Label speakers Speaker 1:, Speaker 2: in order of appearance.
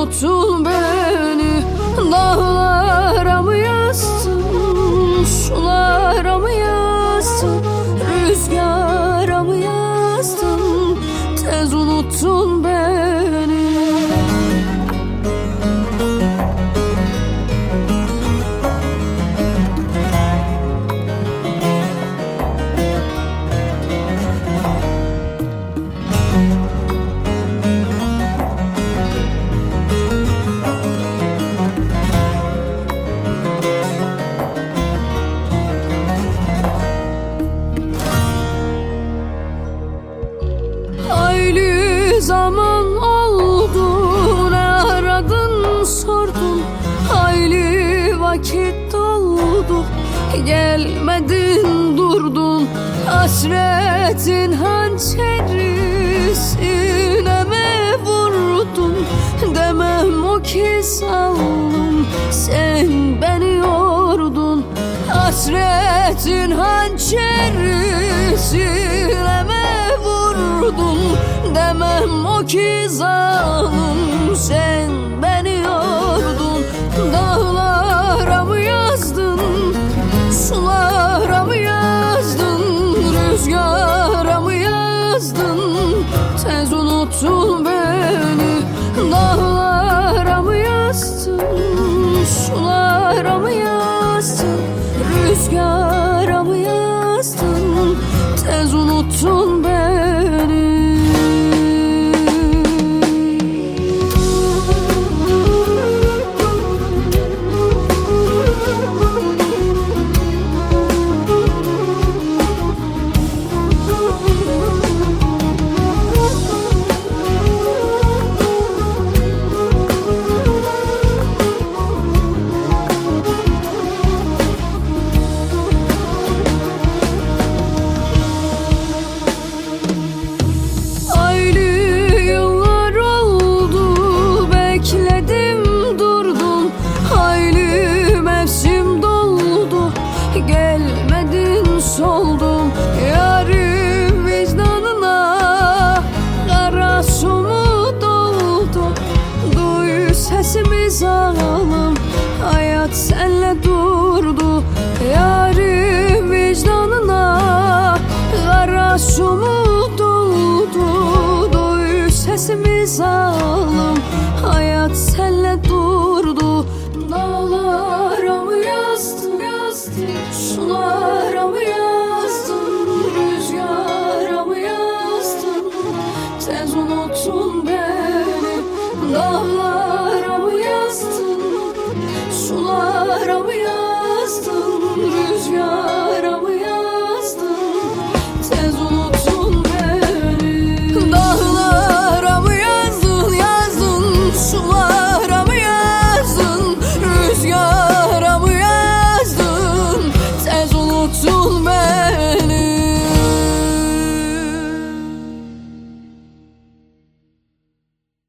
Speaker 1: unutul Gelmedin durdun. Hasretin hançeri sineme vurdun. Demem o ki saldım sen beni yordun. Hasretin hançeri sineme vurdun. Demem o ki zalim sen beni Tez unuttun beni. Dağlara mı yastın? Sular biz olalım Hayat sen rüzgara yazdın rüzgara mı yazdın? Tez unuttun beni. Dağlara yazdın yazdın? Sulara mı yazdın? Rüzgara mı yazdın? Tez unuttun